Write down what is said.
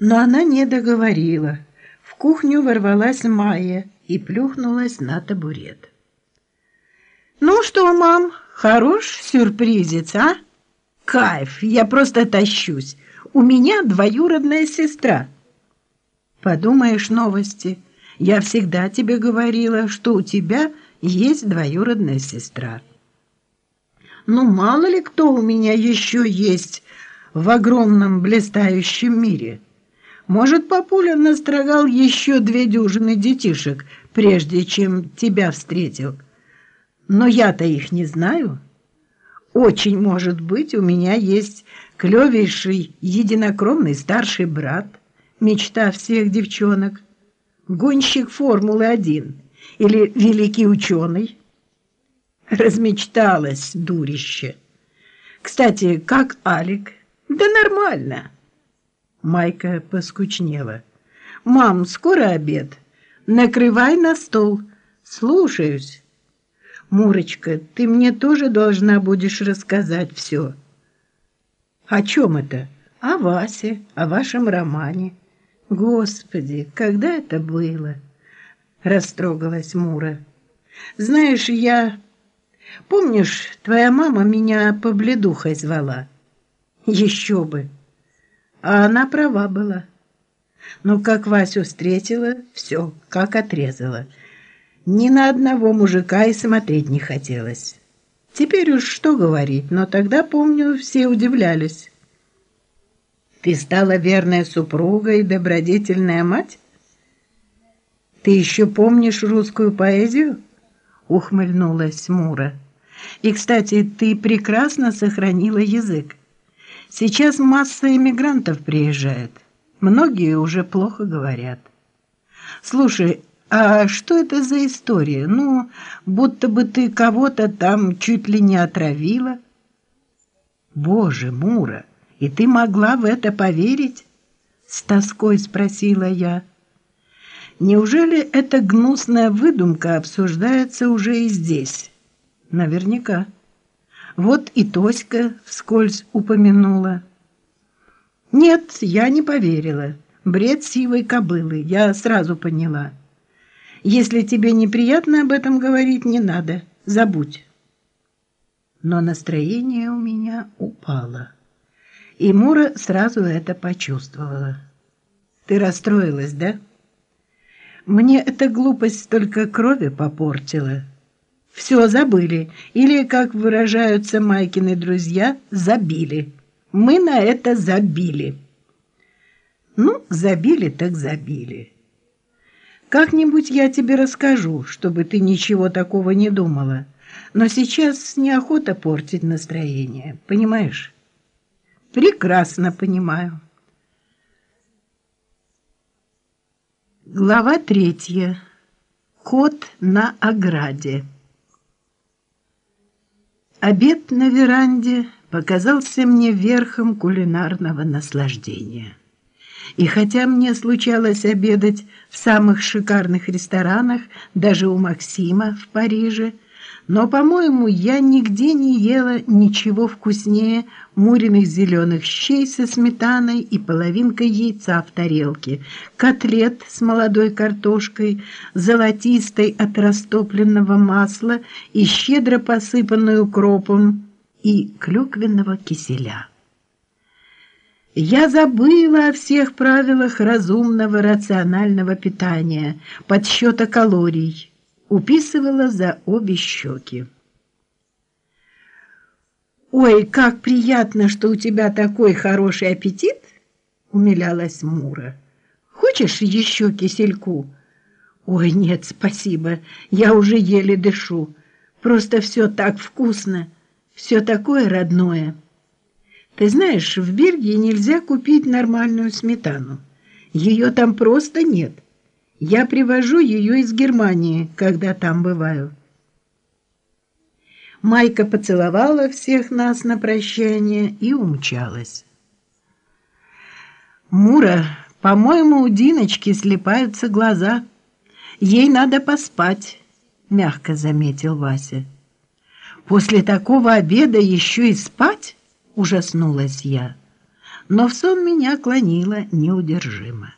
Но она не договорила. В кухню ворвалась Майя и плюхнулась на табурет. «Ну что, мам, хорош сюрпризец, а? Кайф, я просто тащусь. У меня двоюродная сестра». «Подумаешь новости. Я всегда тебе говорила, что у тебя есть двоюродная сестра». «Ну, мало ли кто у меня еще есть в огромном блистающем мире». Может, папуля настрогал еще две дюжины детишек, прежде чем тебя встретил. Но я-то их не знаю. Очень может быть, у меня есть клевейший единокровный старший брат, мечта всех девчонок, гонщик Формулы-1 или великий ученый. Размечталась дурище. Кстати, как Алик? Да нормально. Майка поскучнела. «Мам, скоро обед. Накрывай на стол. Слушаюсь». «Мурочка, ты мне тоже должна будешь рассказать все». «О чем это?» «О Васе, о вашем романе». «Господи, когда это было?» Растрогалась Мура. «Знаешь, я... Помнишь, твоя мама меня по бледухой звала?» «Еще бы!» А она права была. Но как Васю встретила, все, как отрезала. Ни на одного мужика и смотреть не хотелось. Теперь уж что говорить, но тогда, помню, все удивлялись. Ты стала верная супруга и добродетельная мать? Ты еще помнишь русскую поэзию? Ухмыльнулась Мура. И, кстати, ты прекрасно сохранила язык. Сейчас масса иммигрантов приезжает. Многие уже плохо говорят. Слушай, а что это за история? Ну, будто бы ты кого-то там чуть ли не отравила. Боже, Мура, и ты могла в это поверить? С тоской спросила я. Неужели эта гнусная выдумка обсуждается уже и здесь? Наверняка. Вот и Тоська вскользь упомянула. Нет, я не поверила. Бред сивой кобылы, я сразу поняла. Если тебе неприятно об этом говорить, не надо, забудь. Но настроение у меня упало. И Мура сразу это почувствовала. Ты расстроилась, да? Мне эта глупость только крови попортила. Все забыли. Или, как выражаются Майкины друзья, забили. Мы на это забили. Ну, забили так забили. Как-нибудь я тебе расскажу, чтобы ты ничего такого не думала. Но сейчас неохота портить настроение, понимаешь? Прекрасно понимаю. Глава третья. Кот на ограде. Обед на веранде показался мне верхом кулинарного наслаждения. И хотя мне случалось обедать в самых шикарных ресторанах, даже у Максима в Париже, но, по-моему, я нигде не ела ничего вкуснее муриных зеленых щей со сметаной и половинкой яйца в тарелке, котлет с молодой картошкой, золотистой от растопленного масла и щедро посыпанной укропом, и клюквенного киселя. Я забыла о всех правилах разумного рационального питания, подсчета калорий, уписывала за обе щеки. «Ой, как приятно, что у тебя такой хороший аппетит!» — умилялась Мура. «Хочешь еще кисельку?» «Ой, нет, спасибо, я уже еле дышу. Просто все так вкусно, все такое родное». «Ты знаешь, в Бельгии нельзя купить нормальную сметану. Ее там просто нет». Я привожу ее из Германии, когда там бываю. Майка поцеловала всех нас на прощание и умчалась. «Мура, по-моему, у Диночки слепаются глаза. Ей надо поспать», — мягко заметил Вася. «После такого обеда еще и спать?» — ужаснулась я. но в сон меня клонило неудержимо.